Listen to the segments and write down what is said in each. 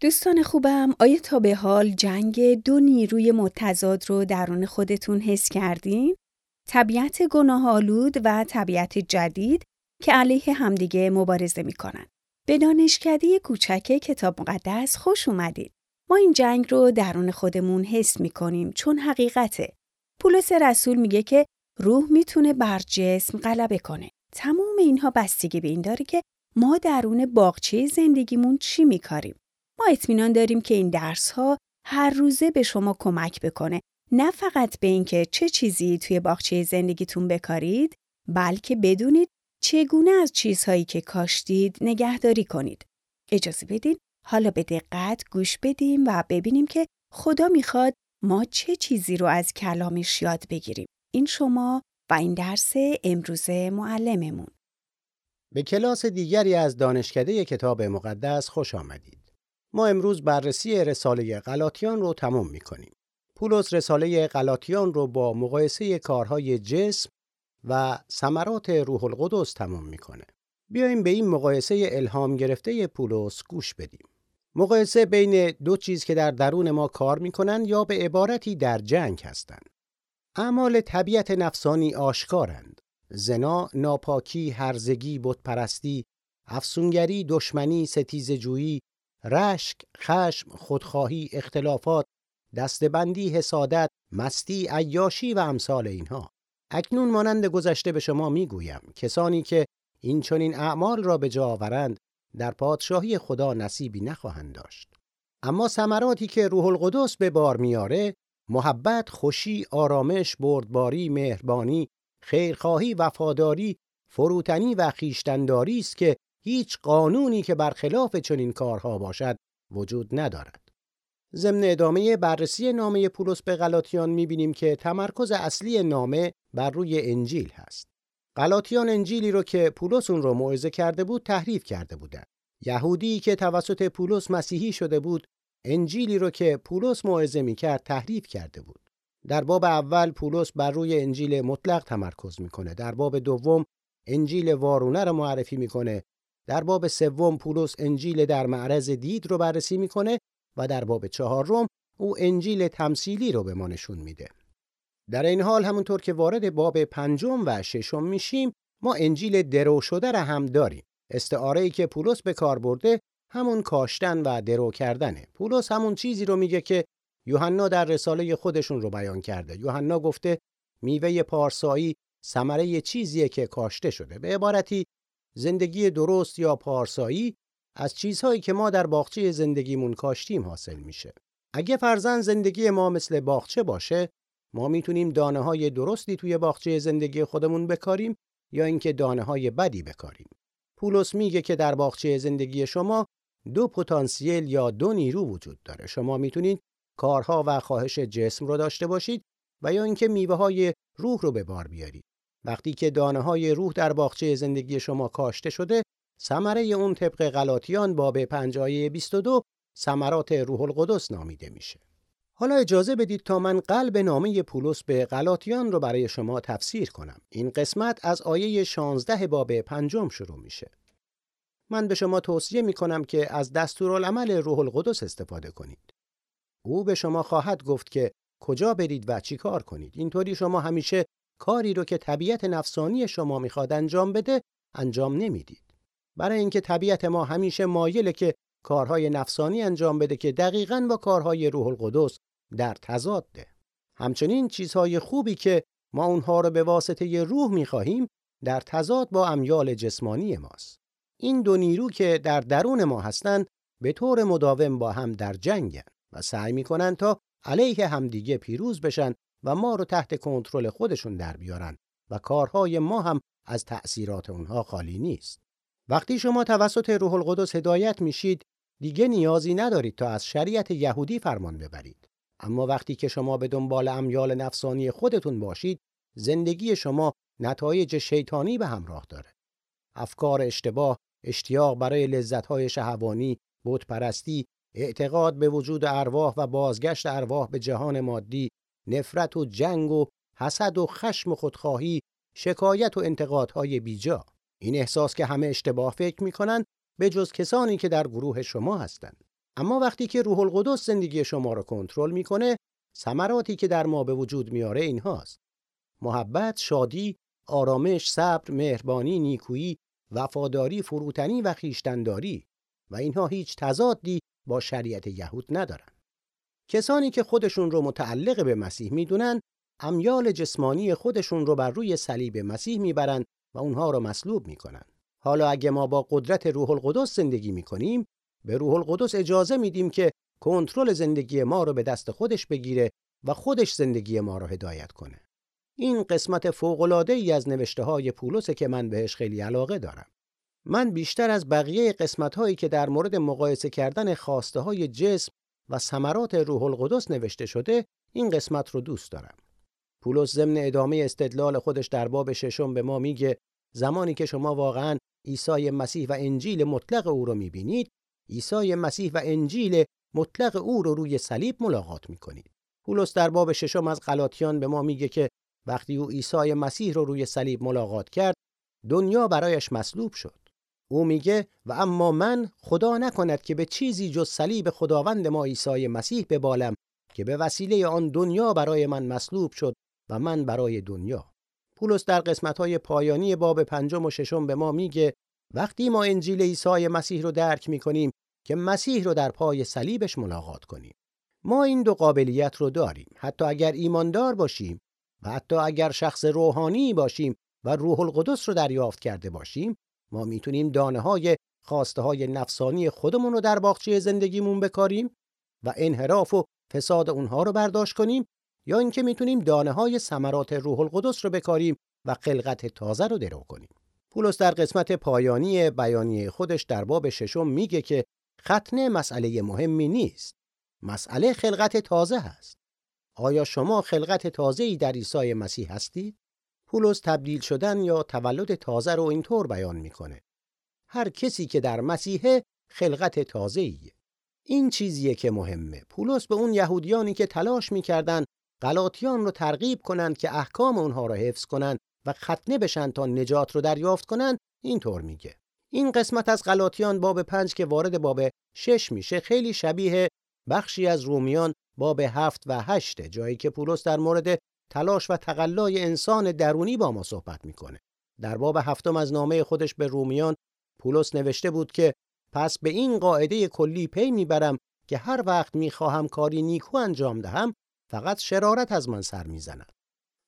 دوستان خوبم آیا تا به حال جنگ دو نیروی متضاد رو درون خودتون حس کردین؟ طبیعت گناه آلود و طبیعت جدید که علیه همدیگه مبارزه می‌کنن. به دانشکده کوچک کتاب مقدس خوش اومدید. ما این جنگ رو درون خودمون حس می‌کنیم چون حقیقته. پولس رسول میگه که روح می‌تونه بر جسم غلبه کنه. تمام اینها بستگی به این داره که ما درون باغچه زندگیمون چی میکاریم. ما اطمینان داریم که این درس ها هر روزه به شما کمک بکنه نه فقط به اینکه چه چیزی توی باغچه زندگیتون بکارید بلکه بدونید چگونه از چیزهایی که کاشتید نگهداری کنید. اجازه بدین حالا به دقت گوش بدیم و ببینیم که خدا می‌خواد ما چه چیزی رو از کلامش یاد بگیریم. این شما و این درس امروز معلممون. به کلاس دیگری از دانشکده کتاب مقدس خوش آمدید. ما امروز بررسی رساله غلاطیان رو تموم می کنیم. پولس رساله غلاطیان رو با مقایسه کارهای جسم و ثمرات روح القدس تموم می‌کنه. بیایم به این مقایسه الهام گرفته پولس گوش بدیم. مقایسه بین دو چیز که در درون ما کار می‌کنن یا به عبارتی در جنگ هستند. اعمال طبیعت نفسانی آشکارند. زنا، ناپاکی، هرزگی، بتپرستی، افسونگری، دشمنی، ستیزجویی، رشک، خشم، خودخواهی، اختلافات، دستبندی، حسادت، مستی، عیاشی و امثال اینها. اکنون مانند گذشته به شما می‌گویم کسانی که این چنین اعمال را به جا آورند در پادشاهی خدا نصیبی نخواهند داشت. اما ثمراتی که روح القدس به بار میاره محبت، خوشی، آرامش، بردباری، مهربانی، خیرخواهی، وفاداری، فروتنی و خیشتنداری است که هیچ قانونی که برخلاف چنین کارها باشد وجود ندارد. ضمن ادامه بررسی نامه پولس به غلاطیان می‌بینیم که تمرکز اصلی نامه بر روی انجیل هست. غلاطیان انجیلی رو که پولس اون رو موعظه کرده بود تحریف کرده بودند. یهودی که توسط پولس مسیحی شده بود انجیلی رو که پولس موعظه می‌کرد تحریف کرده بود. در باب اول پولس بر روی انجیل مطلق تمرکز می‌کنه. در باب دوم انجیل وارونه رو معرفی می‌کنه. در باب سوم پولس انجیل در معرض دید رو بررسی می‌کنه و در باب چهارم او انجیل تمثیلی رو به ما نشون میده. در این حال همونطور که وارد باب پنجم و ششم میشیم ما انجیل درو شده را هم داریم. استعاره ای که پولس به کار برده همون کاشتن و درو کردنه. پولس همون چیزی رو میگه که یوحنا در رساله خودشون رو بیان کرده. یوحنا گفته میوه پارسایی ثمره چیزیه که کاشته شده. به عبارتی زندگی درست یا پارسایی از چیزهایی که ما در باغچه زندگیمون کاشتیم حاصل میشه. اگه فرزن زندگی ما مثل باغچه باشه، ما می‌تونیم دانه های درستی توی باغچه زندگی خودمون بکاریم یا اینکه دانه های بدی بکاریم. پولس میگه که در باغچه زندگی شما دو پتانسیل یا دو نیرو وجود داره. شما می‌تونید کارها و خواهش جسم رو داشته باشید و یا اینکه میوه های روح رو به بار بیارید. وقتی که دانه های روح در باغچه زندگی شما کاشته شده، ثمره اون طبق غلاطیان باب 5 آیه 22 ثمرات روح القدس نامیده میشه. حالا اجازه بدید تا من قلب نامه پولس به غلاطیان رو برای شما تفسیر کنم. این قسمت از آیه 16 باب پنجم شروع میشه. من به شما توصیه می کنم که از دستورالعمل روح القدس استفاده کنید. او به شما خواهد گفت که کجا برید و چی کار کنید. اینطوری شما همیشه کاری رو که طبیعت نفسانی شما می‌خواد انجام بده انجام نمی‌دید. برای اینکه طبیعت ما همیشه مایله که کارهای نفسانی انجام بده که دقیقاً با کارهای روح القدس در تضاده. همچنین چیزهای خوبی که ما اونها رو به واسطه روح می‌خواهیم در تضاد با امیال جسمانی ماست. این دو نیرو که در درون ما هستند به طور مداوم با هم در جنگن و سعی می‌کنن تا علیه همدیگه پیروز بشن و ما رو تحت کنترل خودشون در بیارن و کارهای ما هم از تأثیرات اونها خالی نیست. وقتی شما توسط روح القدس هدایت میشید دیگه نیازی ندارید تا از شریعت یهودی فرمان ببرید. اما وقتی که شما به دنبال امیال نفسانی خودتون باشید زندگی شما نتایج شیطانی به همراه داره. افکار اشتباه، اشتیاق برای لذتهای شهوانی، پرستی، اعتقاد به وجود ارواح و بازگشت ارواح به جهان مادی، نفرت و جنگ و حسد و خشم و خودخواهی، شکایت و انتقادهای بیجا. این احساس که همه اشتباه فکر می‌کنن به جز کسانی که در گروه شما هستند. اما وقتی که روح القدس زندگی شما رو کنترل می‌کنه ثمراتی که در ما به وجود میاره اینهاست محبت شادی آرامش صبر مهربانی نیکویی وفاداری فروتنی و خیشتنداری و اینها هیچ تضادی با شریعت یهود ندارن کسانی که خودشون رو متعلق به مسیح می‌دونن امیال جسمانی خودشون رو بر روی صلیب مسیح می‌برن و اونها رو مصلوب می‌کنن حالا اگه ما با قدرت روح القدس زندگی می‌کنیم به روح القدس اجازه میدیم که کنترل زندگی ما رو به دست خودش بگیره و خودش زندگی ما رو هدایت کنه. این قسمت فوق‌العاده ای از نوشته های پولس که من بهش خیلی علاقه دارم. من بیشتر از بقیه قسمت هایی که در مورد مقایسه کردن خواسته های جسم و ثمرات روح القدس نوشته شده این قسمت رو دوست دارم. پولس ضمن ادامه استدلال خودش در باب ششم به ما میگه زمانی که شما واقعا عیسی مسیح و انجیل مطلق او رو می‌بینید عیسی مسیح و انجیل مطلق او رو روی صلیب ملاقات می‌کنید. پولس در باب ششم از غلاطیان به ما میگه که وقتی او عیسی مسیح رو روی صلیب ملاقات کرد دنیا برایش مصلوب شد. او میگه و اما من خدا نکند که به چیزی جز صلیب خداوند ما عیسی مسیح ببالم که به وسیله آن دنیا برای من مصلوب شد و من برای دنیا. پولس در قسمت‌های پایانی باب پنجم و ششم به ما میگه وقتی ما انجیل عیسی مسیح رو درک می‌کنیم که مسیح رو در پای صلیبش ملاقات کنیم ما این دو قابلیت رو داریم حتی اگر ایماندار باشیم و حتی اگر شخص روحانی باشیم و روح القدس رو دریافت کرده باشیم ما می‌تونیم دانه های خواسته های نفسانی خودمون رو در باغچه زندگیمون بکاریم و انحراف و فساد اونها رو برداشت کنیم یا اینکه می‌تونیم دانه های ثمرات روح القدس رو بکاریم و خلقت تازه رو درو کنیم پولس در قسمت پایانی بیانیه خودش در باب ششم میگه که ختنه مسئله مهمی نیست. مسئله خلقت تازه هست. آیا شما خلقت تازه ای در عیسی مسیح هستید؟ پولس تبدیل شدن یا تولد تازه رو اینطور بیان می‌کنه. هر کسی که در مسیحه خلقت تازه ایه. این چیزیه که مهمه. پولس به اون یهودیانی که تلاش می‌کردن غلاطیان رو ترغیب کنند که احکام اونها رو حفظ کنند و ختنه بشن تا نجات رو دریافت کنند اینطور میگه. این قسمت از غلاطیان باب پنج که وارد باب شش میشه خیلی شبیه بخشی از رومیان باب هفت و هشته جایی که پولس در مورد تلاش و تقلای انسان درونی با ما صحبت می‌کنه. در باب هفتم از نامه خودش به رومیان پولس نوشته بود که پس به این قاعده کلی پی می‌برم که هر وقت می‌خواهم کاری نیکو انجام دهم فقط شرارت از من سر می‌زند.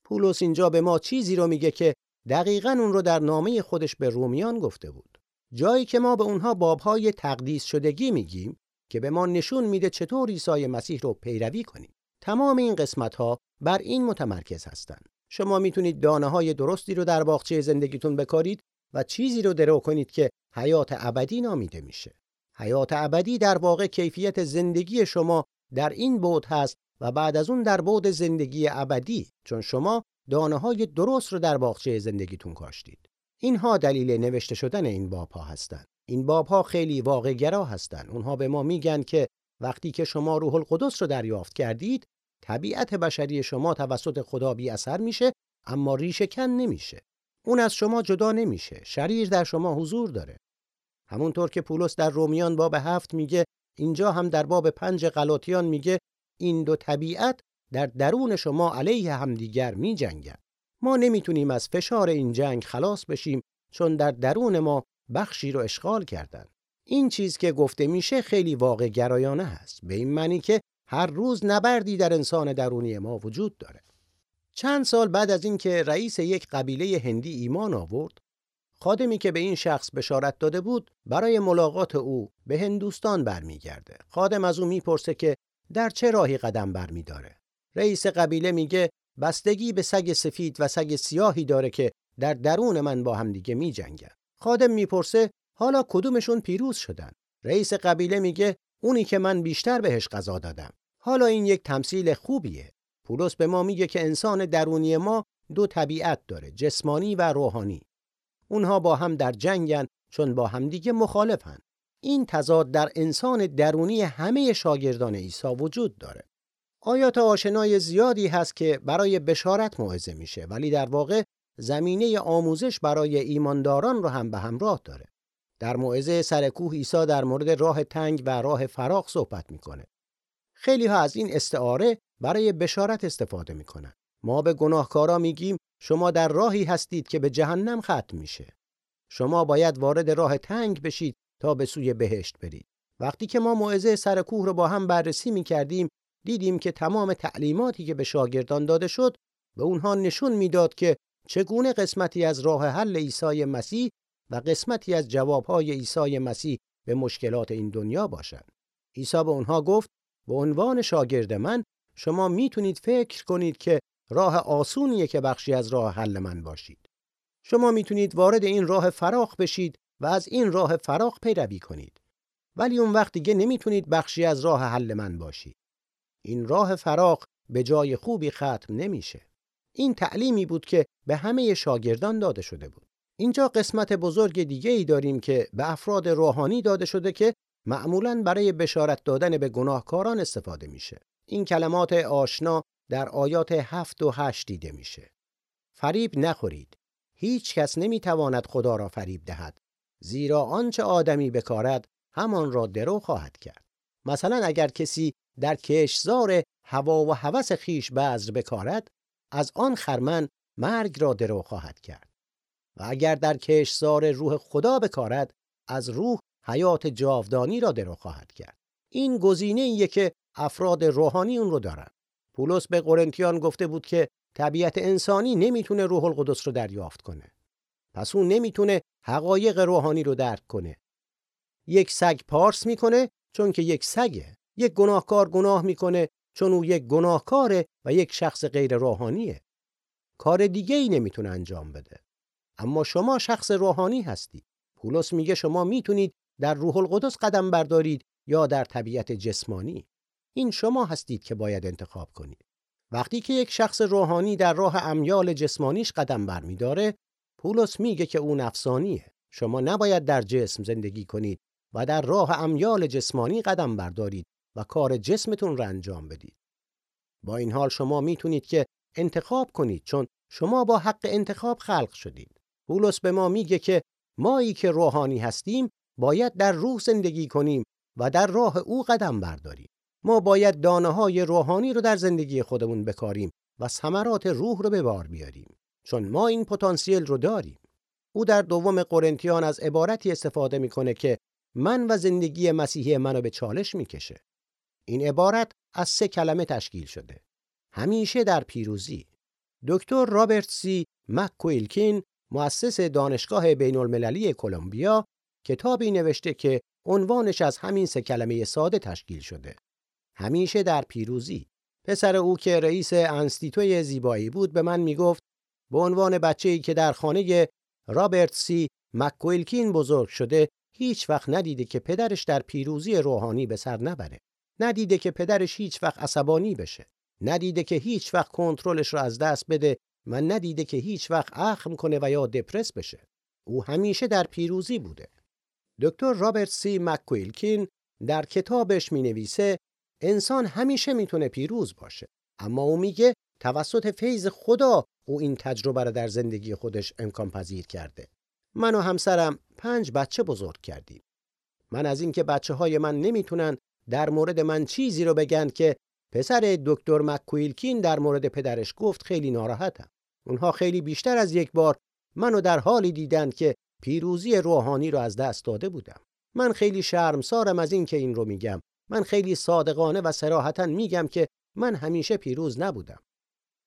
پولس اینجا به ما چیزی رو میگه که دقیقا اون رو در نامه خودش به رومیان گفته بود. جایی که ما به اونها بابهای تقدیس شدگی میگیم که به ما نشون میده چطور عیسی مسیح رو پیروی کنیم. تمام این قسمت ها بر این متمرکز هستند. شما می‌تونید دانه های درستی رو در باغچه زندگیتون بکارید و چیزی رو درو کنید که حیات ابدی نامیده میشه. حیات ابدی در واقع کیفیت زندگی شما در این بود هست و بعد از اون در بود زندگی ابدی چون شما دانه های درست رو در باغچه زندگیتون کاشتید. اینها دلیل نوشته شدن این باب ها هستند. این باب ها خیلی واقع گرا هستند. اونها به ما میگن که وقتی که شما روح القدس رو دریافت کردید، طبیعت بشری شما توسط خدا بی اثر میشه اما ریشه کن نمیشه. اون از شما جدا نمیشه. شریر در شما حضور داره. همونطور که پولس در رومیان باب هفت میگه اینجا هم در باب پنج غلاطیان میگه این دو طبیعت در درون شما علیه همدیگر می جنگن. ما نمی‌تونیم از فشار این جنگ خلاص بشیم چون در درون ما بخشی رو اشغال کردن. این چیز که گفته میشه خیلی واقع گرایانه هست به این معنی که هر روز نبردی در انسان درونی ما وجود داره. چند سال بعد از اینکه رئیس یک قبیله هندی ایمان آورد، خادمی که به این شخص بشارت داده بود برای ملاقات او به هندوستان برمیگرده. خادم از او می‌پرسه که در چه راهی قدم برمیداره. رئیس قبیله میگه بستگی به سگ سفید و سگ سیاهی داره که در درون من با هم دیگه می جنگن. خادم می‌پرسه حالا کدومشون پیروز شدن؟ رئیس قبیله میگه اونی که من بیشتر بهش غذا دادم. حالا این یک تمثیل خوبیه. پولس به ما میگه که انسان درونی ما دو طبیعت داره، جسمانی و روحانی. اونها با هم در جنگن چون با همدیگه مخالفن. این تضاد در انسان درونی همه شاگردان عیسی وجود داره. آیات آشنای زیادی هست که برای بشارت موعظه میشه ولی در واقع زمینه آموزش برای ایمانداران رو هم به همراه داره. در موعظه سر کوه عیسی در مورد راه تنگ و راه فراغ صحبت می‌کنه. خیلی ها از این استعاره برای بشارت استفاده می‌کنن. ما به گناهکارا میگیم شما در راهی هستید که به جهنم ختم میشه. شما باید وارد راه تنگ بشید تا به سوی بهشت برید. وقتی که ما موعظه سر کوه رو با هم بررسی می‌کردیم دیدیم که تمام تعلیماتی که به شاگردان داده شد به اونها نشون می‌داد که چگونه قسمتی از راه حل عیسی مسیح و قسمتی از جوابهای عیسی مسیح به مشکلات این دنیا باشند. عیسی به اونها گفت به عنوان شاگرد من شما می‌تونید فکر کنید که راه آسونیه که بخشی از راه حل من باشید. شما می‌تونید وارد این راه فراخ بشید و از این راه فراخ پیروی کنید. ولی اون وقت دیگه نمی‌تونید بخشی از راه حل من باشید. این راه فراخ به جای خوبی ختم نمیشه. این تعلیمی بود که به همه شاگردان داده شده بود. اینجا قسمت بزرگ دیگه ای داریم که به افراد روحانی داده شده که معمولا برای بشارت دادن به گناهکاران استفاده میشه. این کلمات آشنا در آیات هفت و هشت دیده میشه. فریب نخورید. هیچ کس نمی‌تواند خدا را فریب دهد. زیرا آنچه آدمی بکارد همان را درو خواهد کرد. مثلا اگر کسی در کشزار هوا و هوس خیش بذر بکارد از آن خرمن مرگ را درو خواهد کرد. و اگر در کشزار روح خدا بکارد از روح حیات جاودانی را درو خواهد کرد. این گزینه ایه که افراد روحانی اون رو دارن. پولس به قرنتیان گفته بود که طبیعت انسانی نمی‌تونه روح القدس رو دریافت کنه. پس اون نمی‌تونه حقایق روحانی رو درک کنه. یک سگ پارس می‌کنه چون که یک سگه. یک گناهکار گناه می‌کنه چون او یک گناهکاره و یک شخص غیر روحانیه. کار دیگه ای نمی‌تونه انجام بده. اما شما شخص روحانی هستید. پولس میگه شما می‌تونید در روح القدس قدم بردارید یا در طبیعت جسمانی. این شما هستید که باید انتخاب کنید. وقتی که یک شخص روحانی در راه امیال جسمانیش قدم برمیداره، پولس میگه که اون نفسانیه. شما نباید در جسم زندگی کنید و در راه امیال جسمانی قدم بردارید و کار جسمتون را انجام بدید. با این حال شما می‌تونید که انتخاب کنید چون شما با حق انتخاب خلق شدید. پولس به ما میگه که مایی که روحانی هستیم باید در روح زندگی کنیم و در راه او قدم برداریم. ما باید دانه های روحانی رو در زندگی خودمون بکاریم و ثمرات روح رو به بار بیاریم چون ما این پتانسیل رو داریم. او در دوم قرنتیان از عبارتی استفاده می‌کنه که من و زندگی مسیحی منو به چالش می‌کشه. این عبارت از سه کلمه تشکیل شده. همیشه در پیروزی. دکتر رابرت سی مککویلکین مؤسس دانشگاه بین المللی کلمبیا کتابی نوشته که عنوانش از همین سه کلمه ساده تشکیل شده. همیشه در پیروزی. پسر او که رئیس انستیتوی زیبایی بود به من می‌گفت به عنوان بچه‌ای که در خانه رابرت سی مککویلکین بزرگ شده هیچ وقت ندیده که پدرش در پیروزی روحانی به سر نبره. ندیده که پدرش هیچ وقت عصبانی بشه. ندیده که هیچ وقت کنترلش رو از دست بده و ندیده که هیچ وقت اخم کنه و یا دپرس بشه. او همیشه در پیروزی بوده. دکتر رابرت سی مککویلکین در کتابش می نویسه انسان همیشه می‌تونه پیروز باشه اما او میگه توسط فیض خدا او این تجربه رو در زندگی خودش امکان پذیر کرده من و همسرم پنج بچه بزرگ کردیم من از اینکه بچه های من نمی‌تونن در مورد من چیزی رو بگن که پسر دکتر مککویلکین در مورد پدرش گفت خیلی ناراحتم اونها خیلی بیشتر از یک بار منو در حالی دیدن که پیروزی روحانی رو از دست داده بودم. من خیلی شرمسارم از این که این رو میگم. من خیلی صادقانه و سراحتا میگم که من همیشه پیروز نبودم.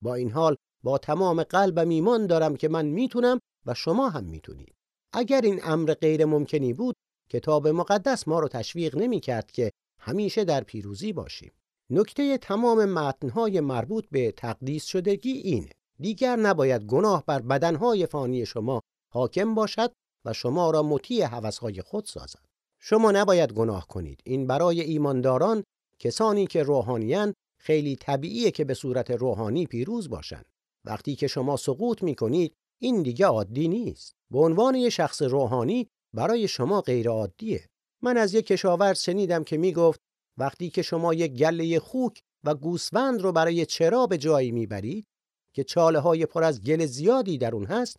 با این حال با تمام قلبم ایمان دارم که من می‌تونم و شما هم می‌تونید. اگر این امر غیر ممکنی بود کتاب مقدس ما رو تشویق نمی کرد که همیشه در پیروزی باشیم. نکته تمام متنهای مربوط به تقدیس شدگی اینه. دیگر نباید گناه بر بدنهای فانی شما حاکم باشد و شما را مطیع هوسهای خود سازد. شما نباید گناه کنید. این برای ایمانداران کسانی که روحانیان خیلی طبیعیه که به صورت روحانی پیروز باشند. وقتی که شما سقوط می کنید این دیگه عادی نیست. به عنوان یک شخص روحانی برای شما غیر عادیه من از یک کشاورز شنیدم که می گفت وقتی که شما یک گله خوک و گوسفند رو برای چرا به جایی می‌برید که چاله های پر از گل زیادی در اون هست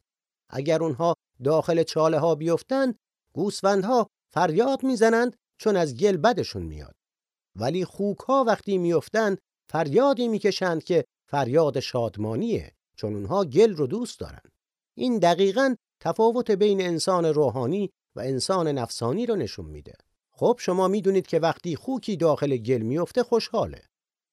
اگر اونها داخل چاله ها بیفتند گوسفندها فریاد می‌زنند چون از گل بدشون میاد. ولی خوک ها وقتی میافتند فریادی می‌کشند که فریاد شادمانیه چون اونها گل رو دوست دارن. این دقیقا تفاوت بین انسان روحانی و انسان نفسانی رو نشون میده. خب شما می‌دونید که وقتی خوکی داخل گل میفته خوشحاله.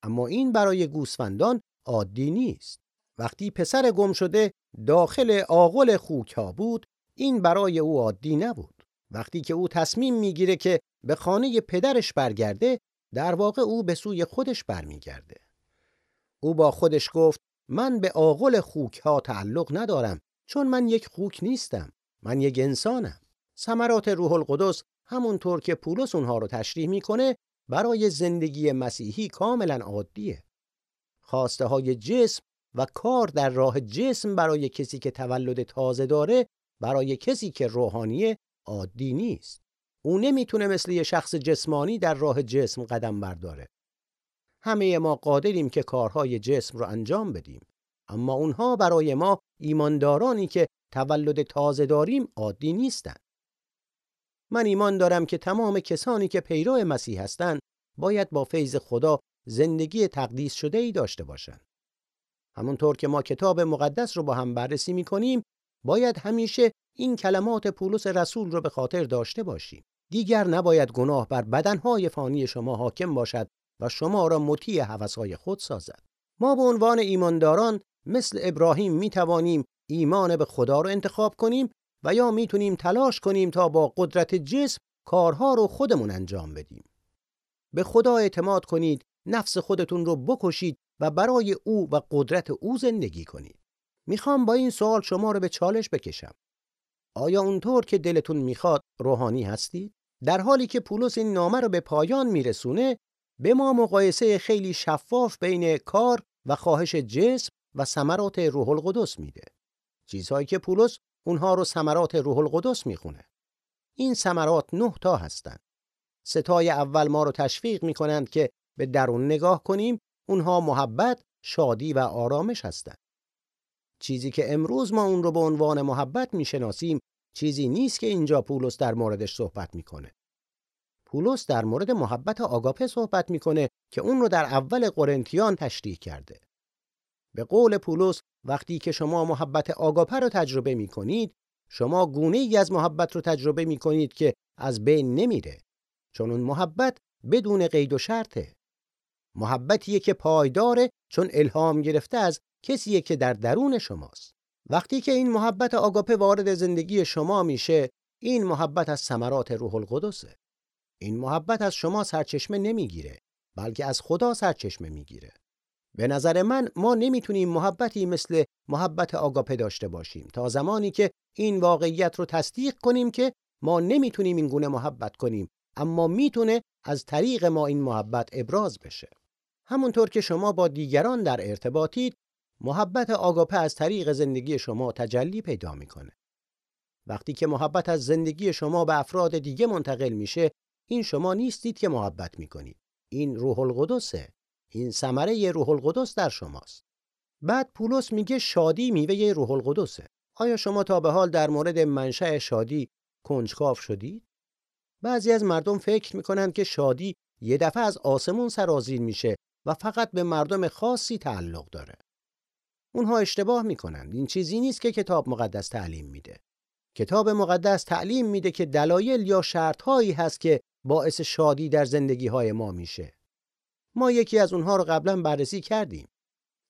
اما این برای گوسفندان عادی نیست. وقتی پسر گم شده داخل آغل خوک ها بود این برای او عادی نبود. وقتی که او تصمیم می‌گیره که به خانه پدرش برگرده در واقع او به سوی خودش برمیگرده. او با خودش گفت من به آغل خوک ها تعلق ندارم چون من یک خوک نیستم من یک انسانم. ثمرات روح القدس همونطور که پولس اونها رو تشریح می‌کنه برای زندگی مسیحی کاملا عادیه. خواسته های جسم و کار در راه جسم برای کسی که تولد تازه داره برای کسی که روحانیه عادی نیست. او نمی‌تونه مثل یه شخص جسمانی در راه جسم قدم برداره. همه ما قادریم که کارهای جسم رو انجام بدیم. اما اونها برای ما ایماندارانی که تولد تازه داریم عادی نیستند من ایمان دارم که تمام کسانی که پیرو مسیح هستند باید با فیض خدا زندگی تقدیس شده ای داشته باشند. همونطور که ما کتاب مقدس رو با هم بررسی می کنیم باید همیشه این کلمات پولس رسول رو به خاطر داشته باشیم. دیگر نباید گناه بر بدنهای فانی شما حاکم باشد و شما را مطیع هوسهای خود سازد. ما به عنوان ایمانداران مثل ابراهیم می توانیم ایمان به خدا رو انتخاب کنیم و یا می‌تونیم تلاش کنیم تا با قدرت جسم کارها رو خودمون انجام بدیم. به خدا اعتماد کنید، نفس خودتون رو بکشید و برای او و قدرت او زندگی کنید. می‌خوام با این سوال شما رو به چالش بکشم. آیا اونطور که دلتون می‌خواد روحانی هستید؟ در حالی که پولس این نامه رو به پایان میرسونه، به ما مقایسه خیلی شفاف بین کار و خواهش جسم و ثمرات روح القدس میده. چیزهایی که پولس اونها رو ثمرات روح القدس می‌خونه. این ثمرات نه تا هستند. ستای اول ما رو تشویق می‌کنند که به درون نگاه کنیم اونها محبت، شادی و آرامش هستند. چیزی که امروز ما اون رو به عنوان محبت می‌شناسیم چیزی نیست که اینجا پولس در موردش صحبت می‌کنه. پولس در مورد محبت آگاپه صحبت می‌کنه که اون رو در اول قرنتیان تشریح کرده. به قول پولس وقتی که شما محبت آگاپه رو تجربه می کنید شما گونه ای از محبت رو تجربه می کنید که از بین نمیره چون اون محبت بدون قید و شرطه محبتیه که پایداره چون الهام گرفته از کسیه که در درون شماست. وقتی که این محبت آگاپه وارد زندگی شما میشه این محبت از ثمرات روح القدسه. این محبت از شما سرچشمه نمی‌گیره بلکه از خدا سرچشمه می‌گیره. به نظر من ما نمی‌تونیم محبتی مثل محبت آگاپه داشته باشیم تا زمانی که این واقعیت رو تصدیق کنیم که ما نمی‌تونیم این گونه محبت کنیم اما می‌تونه از طریق ما این محبت ابراز بشه. همونطور که شما با دیگران در ارتباطید محبت آگاپه از طریق زندگی شما تجلی پیدا می‌کنه. وقتی که محبت از زندگی شما به افراد دیگه منتقل میشه این شما نیستید که محبت می‌کنید. این روح القدسه. این ثمره روح القدس در شماست. بعد پولس میگه شادی میوه روح القدسه. آیا شما تا به حال در مورد منشأ شادی کنجکاو شدید؟ بعضی از مردم فکر می‌کنند که شادی یه دفعه از آسمون سرازیر میشه و فقط به مردم خاصی تعلق داره. اونها اشتباه می‌کنند. این چیزی نیست که کتاب مقدس تعلیم میده. کتاب مقدس تعلیم میده که دلایل یا شرطهایی هست که باعث شادی در زندگی های ما میشه. ما یکی از اونها رو قبلا بررسی کردیم.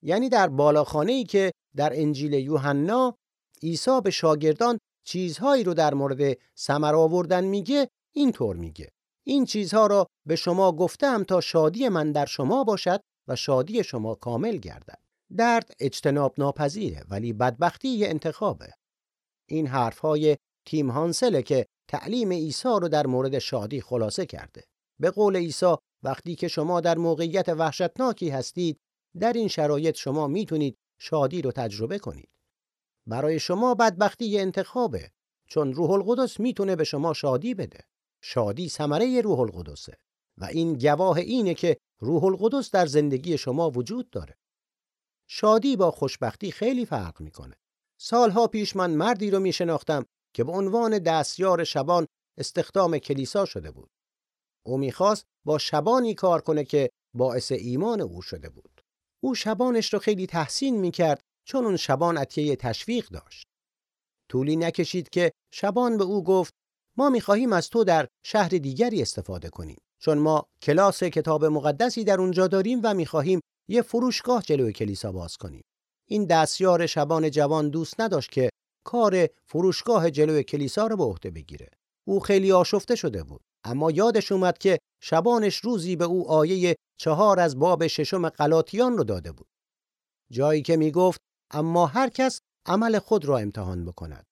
یعنی در بالاخانه ای که در انجیل یوحنا عیسی به شاگردان چیزهایی رو در مورد ثمر آوردن میگه اینطور میگه. این چیزها را به شما گفتم تا شادی من در شما باشد و شادی شما کامل گردد. درد اجتناب ناپذیره ولی بدبختی یه انتخابه. این حرفهای تیم هانسله که تعلیم عیسی رو در مورد شادی خلاصه کرده. به قول عیسی وقتی که شما در موقعیت وحشتناکی هستید در این شرایط شما می‌تونید شادی رو تجربه کنید. برای شما بدبختی یه انتخابه چون روح القدس می‌تونه به شما شادی بده. شادی ثمره روح القدسه و این گواه اینه که روح القدس در زندگی شما وجود داره شادی با خوشبختی خیلی فرق می‌کنه سالها پیش من مردی رو میشناختم که به عنوان دستیار شبان استخدام کلیسا شده بود. او می‌خواست با شبانی کار کنه که باعث ایمان او شده بود. او شبانش رو خیلی تحسین می‌کرد چون اون شبان عطیه تشویق داشت. طولی نکشید که شبان به او گفت ما می‌خواهیم از تو در شهر دیگری استفاده کنیم چون ما کلاس کتاب مقدسی در اونجا داریم و می‌خواهیم یه فروشگاه جلوی کلیسا باز کنیم. این دستیار شبان جوان دوست نداشت که کار فروشگاه جلوی کلیسا رو به عهده بگیره. او خیلی آشفته شده بود. اما یادش اومد که شبانش روزی به او آیه چهار از باب ششم قلاتیان رو داده بود. جایی که می‌گفت اما هر کس عمل خود را امتحان بکند.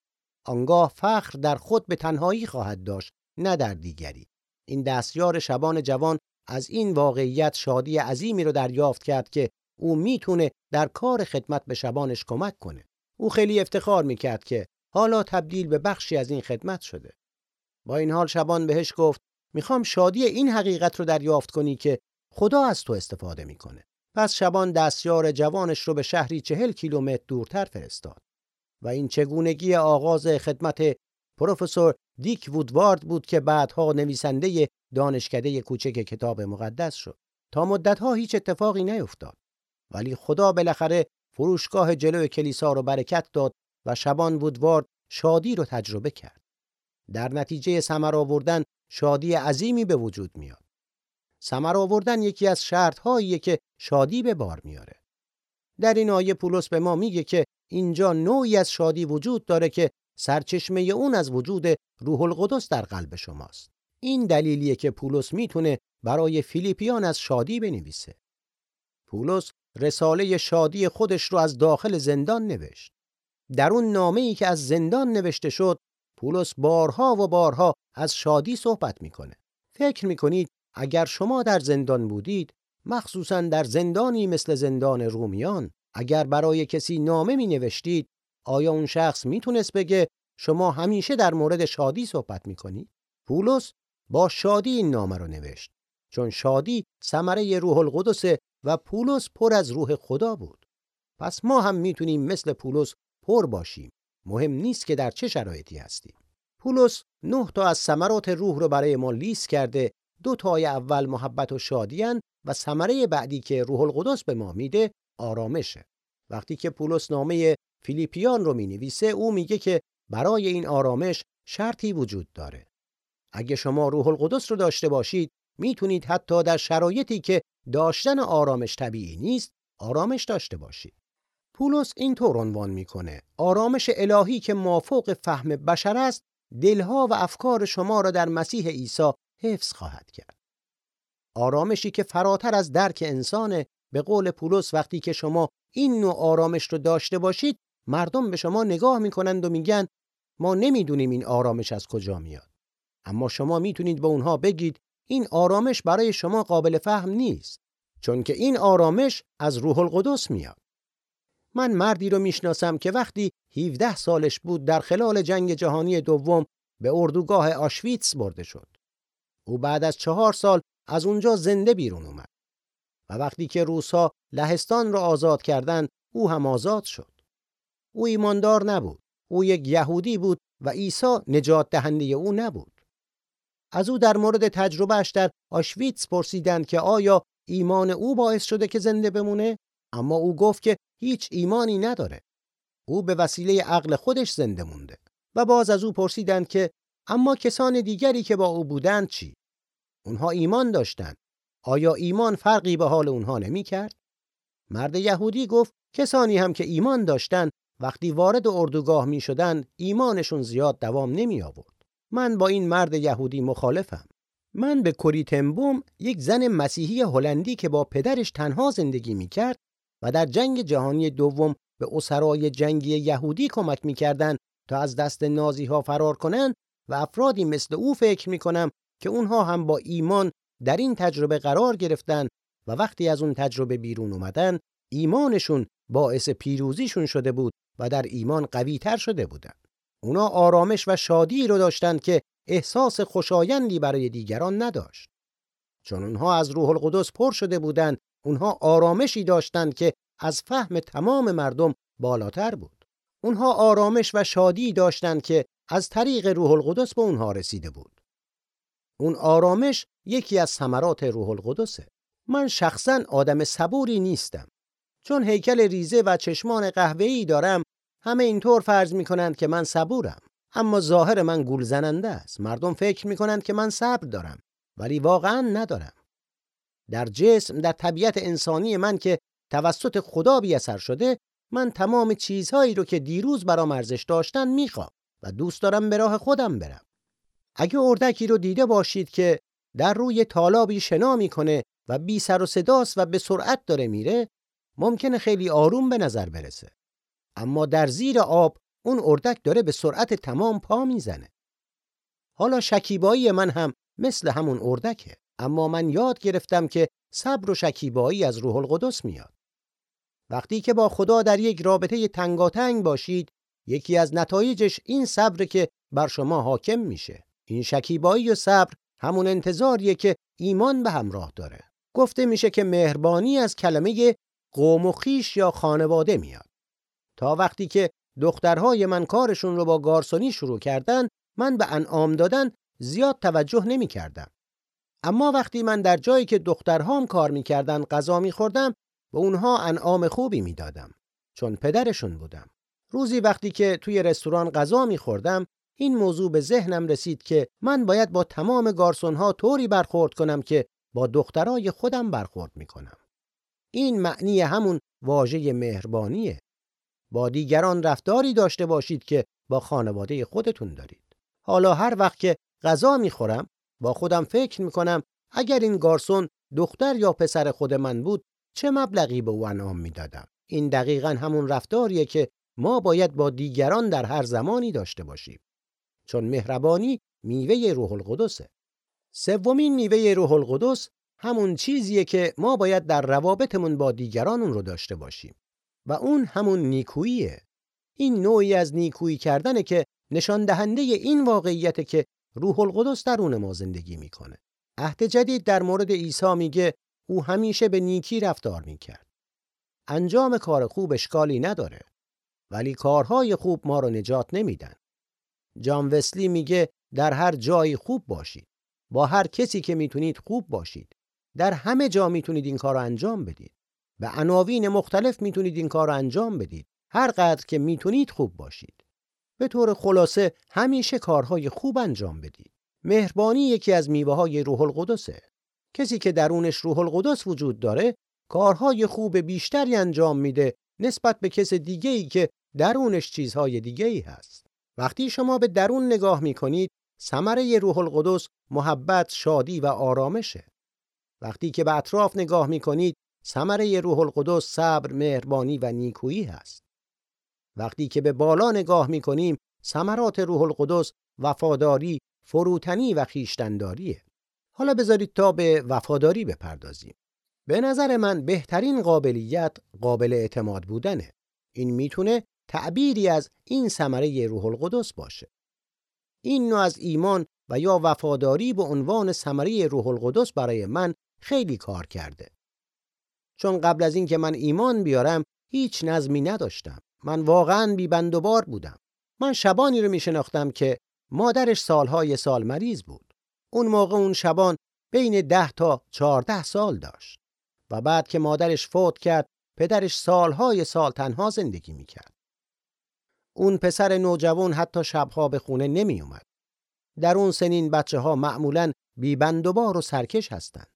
آنگاه فخر در خود به تنهایی خواهد داشت نه در دیگری. این دستیار شبان جوان از این واقعیت شادی عظیمی رو دریافت کرد که او می‌تونه در کار خدمت به شبانش کمک کنه. او خیلی افتخار می‌کرد که حالا تبدیل به بخشی از این خدمت شده. با این حال شبان بهش گفت می‌خوام شادی این حقیقت رو دریافت کنی که خدا از تو استفاده می‌کنه. پس شبان دستیار جوانش رو به شهری چهل کیلومتر دورتر فرستاد. و این چگونگی آغاز خدمت پروفسور دیک وودوارد بود که بعدها نویسنده دانشکده کوچک کتاب مقدس شد. تا مدتها هیچ اتفاقی نیفتاد. ولی خدا بالاخره فروشگاه جلوی کلیسا رو برکت داد و شبان وودوارد شادی رو تجربه کرد. در نتیجه ثمر آوردن شادی عظیمی به وجود میاد. ثمر آوردن یکی از شرطهاییه که شادی به بار میاره. در این آیه پولس به ما میگه که اینجا نوعی از شادی وجود داره که سرچشمه اون از وجود روح القدس در قلب شماست. این دلیلیه که پولس می‌تونه برای فیلیپیان از شادی بنویسه. پولس رساله شادی خودش رو از داخل زندان نوشت. در اون نامه ای که از زندان نوشته شد، پولس بارها و بارها از شادی صحبت می‌کنه. فکر می‌کنید اگر شما در زندان بودید، مخصوصا در زندانی مثل زندان رومیان، اگر برای کسی نامه می نوشتید، آیا اون شخص می‌تونست بگه شما همیشه در مورد شادی صحبت می‌کنید؟ پولس با شادی این نامه رو نوشت. چون شادی ثمره روح القدس و پولس پر از روح خدا بود. پس ما هم می‌تونیم مثل پولس پر باشیم. مهم نیست که در چه شرایطی هستیم. پولس نه تا از ثمرات روح رو برای ما لیست کرده. دو تای اول محبت و شادیان و ثمره بعدی که روح القدس به ما میده آرامشه. وقتی که پولس نامه فیلیپیان رو می‌نویسه او میگه که برای این آرامش شرطی وجود داره. اگه شما روح القدس رو داشته باشید می‌تونید حتی در شرایطی که داشتن آرامش طبیعی نیست آرامش داشته باشید. پولس اینطور عنوان می‌کنه آرامش الهی که مافوق فهم بشر است دلها و افکار شما را در مسیح عیسی حفظ خواهد کرد. آرامشی که فراتر از درک انسانه به قول پولس وقتی که شما این نوع آرامش رو داشته باشید مردم به شما نگاه می‌کنند و میگن ما نمی‌دونیم این آرامش از کجا میاد. اما شما می‌تونید به اونها بگید این آرامش برای شما قابل فهم نیست چون که این آرامش از روح القدس میاد من مردی رو می‌شناسم که وقتی 17 سالش بود در خلال جنگ جهانی دوم به اردوگاه آشویتس برده شد او بعد از چهار سال از اونجا زنده بیرون اومد و وقتی که روسها لهستان را آزاد کردند او هم آزاد شد. او ایماندار نبود او یک یهودی بود و عیسی نجات دهنده او نبود. از او در مورد تجربهش در آشویتس پرسیدند که آیا ایمان او باعث شده که زنده بمونه؟ اما او گفت که هیچ ایمانی نداره. او به وسیله عقل خودش زنده مونده و باز از او پرسیدند که اما کسان دیگری که با او بودند چی اونها ایمان داشتند آیا ایمان فرقی به حال اونها نمی کرد؟ مرد یهودی گفت کسانی هم که ایمان داشتند وقتی وارد اردوگاه می شدن ایمانشون زیاد دوام نمی آورد. من با این مرد یهودی مخالفم. من به کوریتنبوم یک زن مسیحی هلندی که با پدرش تنها زندگی می کرد و در جنگ جهانی دوم به اسرای جنگی یهودی کمک می‌کردند تا از دست نازی ها فرار کنند و افرادی مثل او فکر می کنم که اونها هم با ایمان در این تجربه قرار گرفتن و وقتی از اون تجربه بیرون اومدن ایمانشون باعث پیروزیشون شده بود و در ایمان قوی تر شده بودند. اونا آرامش و شادی رو داشتند که احساس خوشایندی برای دیگران نداشت. چون اونها از روح القدس پر شده بودند، اونها آرامشی داشتند که از فهم تمام مردم بالاتر بود. اونها آرامش و شادی داشتند که از طریق روح القدس به اونها رسیده بود. اون آرامش یکی از ثمرات روح القدسه. من شخصا آدم صبوری نیستم. چون هیکل ریزه و چشمان قهوه‌ای دارم همه اینطور فرض می‌کنند که من صبورم اما ظاهر من گول زننده است مردم فکر می‌کنند که من صبر دارم ولی واقعا ندارم در جسم در طبیعت انسانی من که توسط خدا بیاثر شده من تمام چیزهایی رو که دیروز برام ارزش داشتن می‌خوام و دوست دارم به راه خودم برم. اگه اردکی رو دیده باشید که در روی تالابی شنا می‌کنه و بی سر و صداست و به سرعت داره میره ممکنه خیلی آروم به نظر برسه. اما در زیر آب اون اردک داره به سرعت تمام پا می‌زنه. حالا شکیبایی من هم مثل همون اردکه اما من یاد گرفتم که صبر و شکیبایی از روح القدس میاد. وقتی که با خدا در یک رابطه تنگاتنگ باشید یکی از نتایجش این صبر که بر شما حاکم میشه این شکیبایی و صبر همون انتظاریه که ایمان به همراه داره گفته میشه که مهربانی از کلمه قوم و خیش یا خانواده میاد تا وقتی که دخترهای من کارشون رو با گارسونی شروع کردن من به انعام دادن زیاد توجه نمی کردم. اما وقتی من در جایی که دخترهام کار می‌کردن غذا میخوردم به اونها انعام خوبی می‌دادم چون پدرشون بودم. روزی وقتی که توی رستوران غذا میخوردم این موضوع به ذهنم رسید که من باید با تمام گارسونها طوری برخورد کنم که با دخترای خودم برخورد می‌کنم. این معنی همون واژه مهربانیه. با دیگران رفتاری داشته باشید که با خانواده خودتون دارید. حالا هر وقت که غذا می‌خورم با خودم فکر می‌کنم اگر این گارسون دختر یا پسر خود من بود چه مبلغی به او انعام می‌دادم. این دقیقا همون رفتاریه که ما باید با دیگران در هر زمانی داشته باشیم. چون مهربانی میوه روح القدسه. سومین میوه روح القدس همون چیزیه که ما باید در روابطمون با دیگران اون رو داشته باشیم. و اون همون نیکوییه. این نوعی از نیکویی کردنه که نشان دهنده این واقعیت که روح القدس درون ما زندگی می‌کنه. عهد جدید در مورد عیسی میگه او همیشه به نیکی رفتار می‌کرد. انجام کار خوب اشکالی نداره. ولی کارهای خوب ما رو نجات نمیدن جان وسلی میگه در هر جایی خوب باشید با هر کسی که می‌تونید خوب باشید در همه جا می‌تونید این کار رو انجام بدید. به عناوین مختلف می‌تونید این کار رو انجام بدید. هر قدر که می‌تونید خوب باشید. به طور خلاصه همیشه کارهای خوب انجام بدید. مهربانی یکی از میوه های روح القدسه. کسی که درونش روح القدس وجود داره کارهای خوب بیشتری انجام میده نسبت به کس دیگه ای که درونش چیزهای دیگه ای هست. وقتی شما به درون نگاه می‌کنید ثمره روح القدس محبت، شادی و آرامشه. وقتی که به اطراف نگاه می کنید ثمره روح القدس صبر، مهربانی و نیکویی هست. وقتی که به بالا نگاه می کنیم ثمرات روح القدس وفاداری، فروتنی و خیشتنداریه. حالا بذارید تا به وفاداری بپردازیم. به نظر من بهترین قابلیت قابل اعتماد بودنه. این می‌تونه تعبیری از این ثمره روح القدس باشه. این نوع از ایمان و یا وفاداری به عنوان ثمره روح القدس برای من خیلی کار کرده. چون قبل از اینکه من ایمان بیارم هیچ نظمی نداشتم. من واقعا بیبند و بار بودم. من شبانی رو میشناختم که مادرش سالهای سال مریض بود. اون موقع اون شبان بین ده تا چهارده سال داشت. و بعد که مادرش فوت کرد پدرش سالهای سال تنها زندگی می‌کرد. اون پسر نوجوان حتی شبها به خونه نمی اومد. در اون سنین بچه ها معمولا بیبند و و سرکش هستند.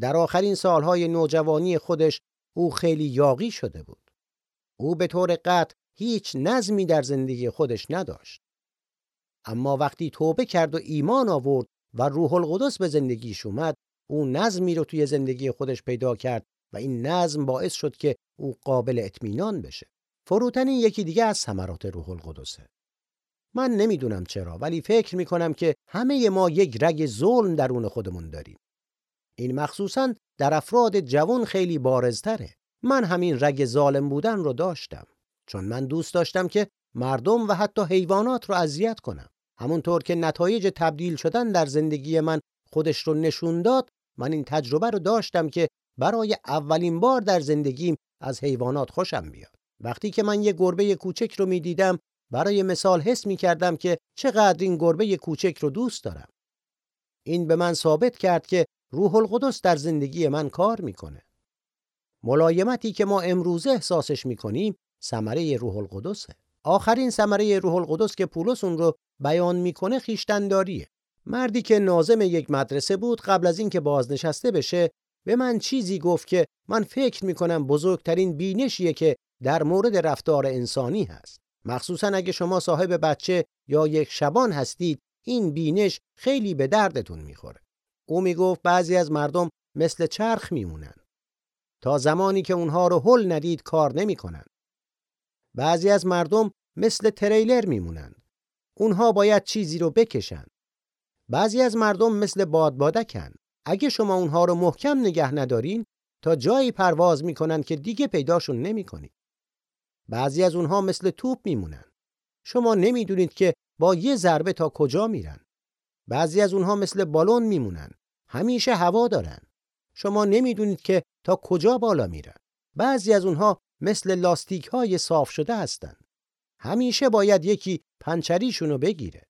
در آخرین سالهای نوجوانی خودش او خیلی یاقی شده بود. او به طور قطع هیچ نظمی در زندگی خودش نداشت. اما وقتی توبه کرد و ایمان آورد و روح القدس به زندگیش اومد، او نظمی رو توی زندگی خودش پیدا کرد و این نظم باعث شد که او قابل اطمینان بشه. فروتنی یکی دیگه از ثمرات روح القدسه. من نمی‌دونم چرا ولی فکر می‌کنم که همه ما یک رگ ظلم درون خودمون داریم. این مخصوصا در افراد جوان خیلی بارزتره. من همین رگ ظالم بودن رو داشتم. چون من دوست داشتم که مردم و حتی حیوانات رو اذیت کنم. همونطور که نتایج تبدیل شدن در زندگی من خودش رو نشون داد، من این تجربه رو داشتم که برای اولین بار در زندگیم از حیوانات خوشم بیاد. وقتی که من یه گربه کوچک رو می‌دیدم برای مثال حس می کردم که چقدر این گربه کوچک رو دوست دارم. این به من ثابت کرد که روح القدس در زندگی من کار می‌کنه. ملایمتی که ما امروزه احساسش می‌کنیم ثمره روح القدسه. آخرین ثمره روح القدس که پولس اون رو بیان می‌کنه خیشتنداریه. مردی که نازم یک مدرسه بود قبل از اینکه بازنشسته بشه به من چیزی گفت که من فکر می‌کنم بزرگترین بینشیه که در مورد رفتار انسانی هست. مخصوصا اگه شما صاحب بچه یا یک شبان هستید این بینش خیلی به دردتون می‌خوره. او می‌گفت بعضی از مردم مثل چرخ میمونن. تا زمانی که اونها رو حل ندید کار نمی‌کنن. بعضی از مردم مثل تریلر میمونن. اونها باید چیزی رو بکشن. بعضی از مردم مثل بادبادکن. اگه شما اونها رو محکم نگه ندارین تا جایی پرواز می‌کنن که دیگه پیداشون نمی‌کنید. بعضی از اونها مثل توپ میمونن. شما نمی‌دونید که با یه ضربه تا کجا میرن. بعضی از اونها مثل بالون میمونن. همیشه هوا دارن. شما نمی‌دونید که تا کجا بالا میرن. بعضی از اونها مثل لاستیک های صاف شده هستن. همیشه باید یکی پنچریشونو بگیره.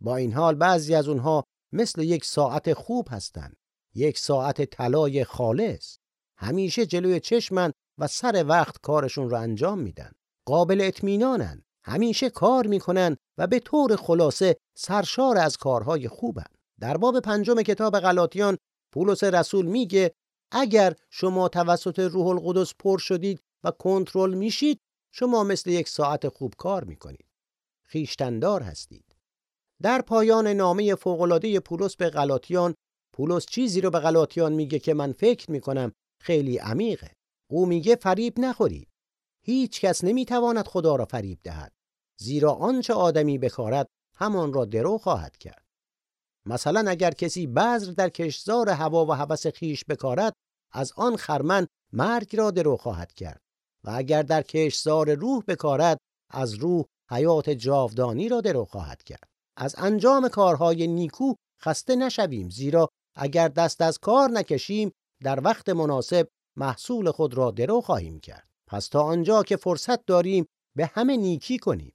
با این حال بعضی از اونها مثل یک ساعت خوب هستند. یک ساعت طلای خالص. همیشه جلوی چشمن و سر وقت کارشون رو انجام میدن. قابل اطمینانن. همیشه کار می‌کنن و به طور خلاصه سرشار از کارهای خوبن. در باب پنجم کتاب غلاطیان پولس رسول میگه اگر شما توسط روح القدس پر شدید و کنترل میشید شما مثل یک ساعت خوب کار می‌کنید. خیشتندار هستید. در پایان نامه فوق‌العاده پولس به غلاطیان پولس چیزی رو به غلاطیان میگه که من فکر می‌کنم خیلی عمیقه. او میگه فریب نخورید. هیچ کس نمی‌تواند خدا را فریب دهد. زیرا آنچه آدمی بکارد همان را درو خواهد کرد. مثلا اگر کسی بذر در کشزار هوا و هوس خیش بکارد از آن خرمن مرگ را درو خواهد کرد و اگر در کشزار روح بکارد از روح حیات جاودانی را درو خواهد کرد از انجام کارهای نیکو خسته نشویم زیرا اگر دست از کار نکشیم در وقت مناسب محصول خود را درو خواهیم کرد. پس تا آنجا که فرصت داریم به همه نیکی کنیم.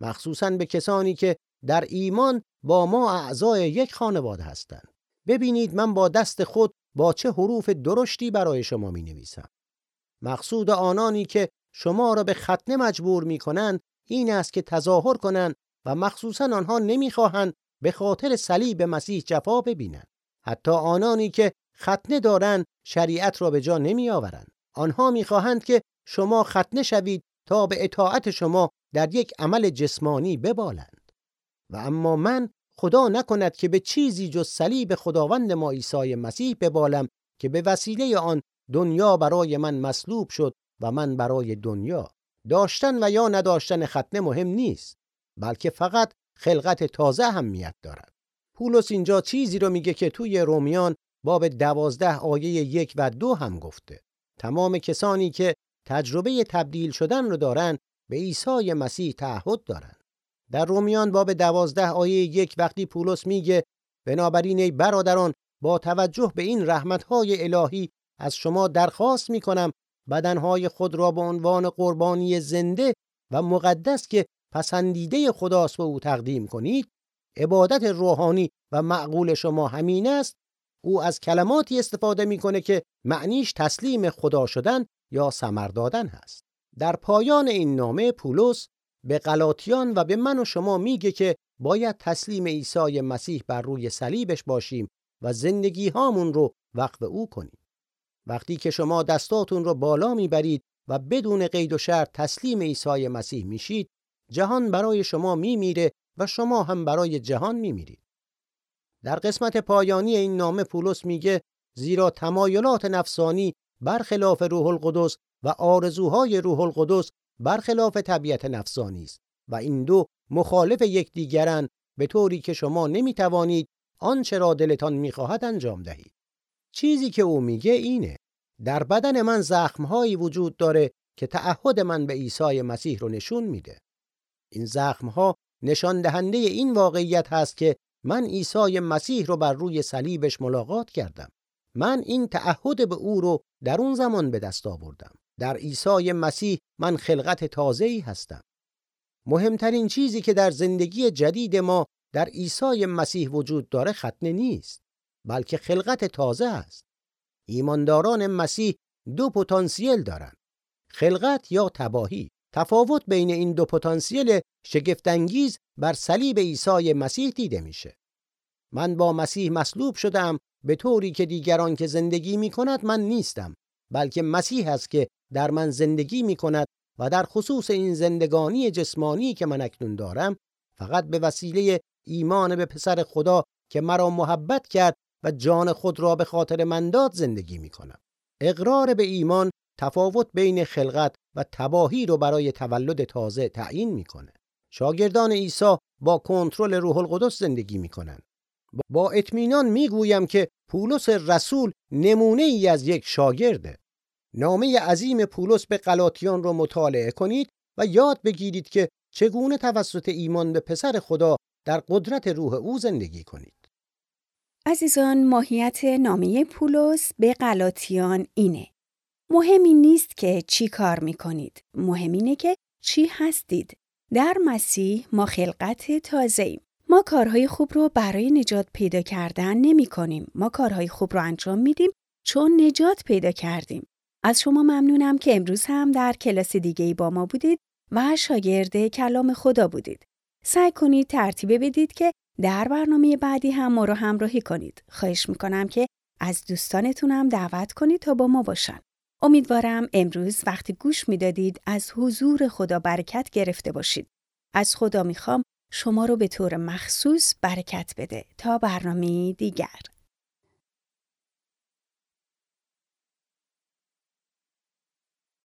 مخصوصا به کسانی که در ایمان با ما اعضای یک خانواده هستند. ببینید من با دست خود با چه حروف درشتی برای شما می نویسم مقصود آنانی که شما را به ختنه مجبور می کنند این است که تظاهر کنند و مخصوصا آنها نمی‌خواهند به خاطر صلیب مسیح جفا ببینند. حتی آنانی که ختنه دارند شریعت را به جا نمی آورند آنها می‌خواهند که شما ختنه شوید تا به اطاعت شما در یک عمل جسمانی ببالند. و اما من خدا نکند که به چیزی جز صلیب خداوند ما عیسی مسیح ببالم که به وسیله آن دنیا برای من مصلوب شد و من برای دنیا. داشتن و یا نداشتن ختنه مهم نیست بلکه فقط خلقت تازه اهمیت دارد. پولس اینجا چیزی رو میگه که توی رومیان باب دوازده آیه یک و دو هم گفته. تمام کسانی که تجربه تبدیل شدن رو دارن به عیسی مسیح تعهد دارن. در رومیان باب دوازده آیه یک وقتی پولس میگه بنابراین ای برادران با توجه به این رحمتهای الهی از شما درخواست می‌کنم بدنهای خود را به عنوان قربانی زنده و مقدس که پسندیده خداست به او تقدیم کنید. عبادت روحانی و معقول شما همین است او از کلماتی استفاده می‌کنه که معنیش تسلیم خدا شدن یا ثمر دادن هست. در پایان این نامه پولس به غلاطیان و به من و شما میگه که باید تسلیم عیسی مسیح بر روی صلیبش باشیم و زندگی هامون رو وقف او کنیم. وقتی که شما دستاتون رو بالا می‌برید و بدون قید و شرط تسلیم عیسی مسیح میشید جهان برای شما میمیره و شما هم برای جهان میمیرید. در قسمت پایانی این نامه پولس میگه زیرا تمایلات نفسانی برخلاف روح القدس و آرزوهای روح القدس برخلاف طبیعت نفسانی است و این دو مخالف یکدیگرند به طوری که شما نمی‌توانید آنچه را دلتان می‌خواهد انجام دهید. چیزی که او میگه اینه در بدن من زخمهایی وجود داره که تعهد من به عیسی مسیح رو نشون میده. این زخمها نشان دهنده این واقعیت هست که من عیسی مسیح رو بر روی صلیبش ملاقات کردم. من این تعهد به او رو در اون زمان به دست آوردم. در عیسی مسیح من خلقت تازه‌ای هستم. مهمترین چیزی که در زندگی جدید ما در عیسی مسیح وجود داره ختنه نیست بلکه خلقت تازه است. ایمانداران مسیح دو پتانسیل دارند. خلقت یا تباهی. تفاوت بین این دو پتانسیل شگفتانگیز بر صلیب عیسی مسیح دیده میشه من با مسیح مصلوب شدم به طوری که دیگران که زندگی می کند من نیستم بلکه مسیح است که در من زندگی می کند و در خصوص این زندگانی جسمانی که من اکنون دارم فقط به وسیله ایمان به پسر خدا که مرا محبت کرد و جان خود را به خاطر من داد زندگی می کنم. اقرار به ایمان تفاوت بین خلقت و تباهی رو برای تولد تازه تعیین می‌کنه. شاگردان عیسی با کنترل روح القدس زندگی می‌کنند. با اطمینان می‌گویم که پولس رسول نمونه ای از یک شاگرده. نامه عظیم پولس به غلاطیان رو مطالعه کنید و یاد بگیرید که چگونه توسط ایمان به پسر خدا در قدرت روح او زندگی کنید. عزیزان ماهیت نامه پولس به غلاطیان اینه. مهم این نیست که چی کار می کنید. مهم اینه که چی هستید. در مسیح ما خلقت تازه ایم. ما کارهای خوب رو برای نجات پیدا کردن نمی کنیم. ما کارهای خوب رو انجام میدیم چون نجات پیدا کردیم. از شما ممنونم که امروز هم در کلاس دیگه با ما بودید و شاگرد کلام خدا بودید. سعی کنید ترتیب بدید که در برنامه بعدی هم ما رو همراهی کنید. خواهش می‌کنم که از دوستانتونم دعوت کنید تا با ما باشن. امیدوارم امروز وقتی گوش می‌دادید از حضور خدا برکت گرفته باشید. از خدا می‌خوام شما رو به طور مخصوص برکت بده تا برنامه دیگر.